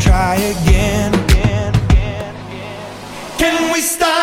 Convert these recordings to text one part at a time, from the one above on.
try again. Can we stop?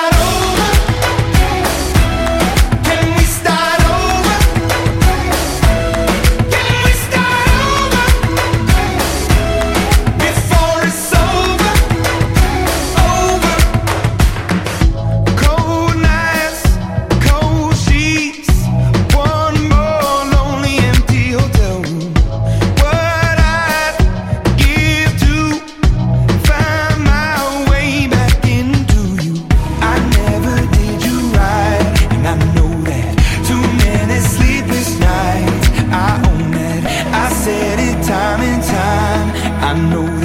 Know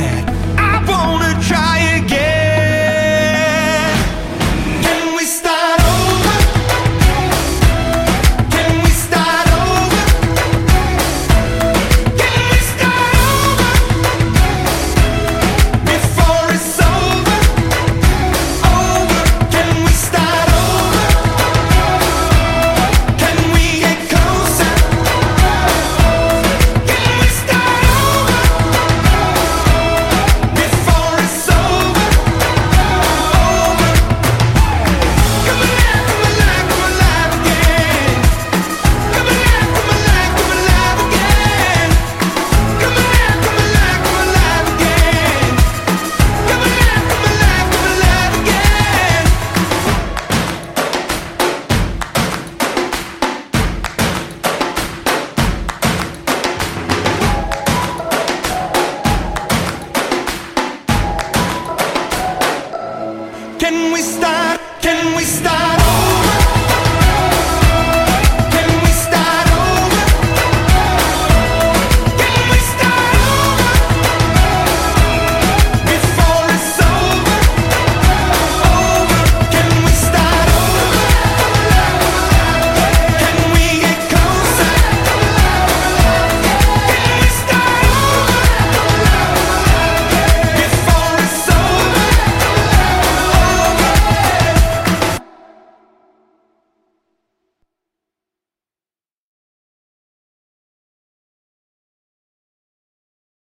Can we start?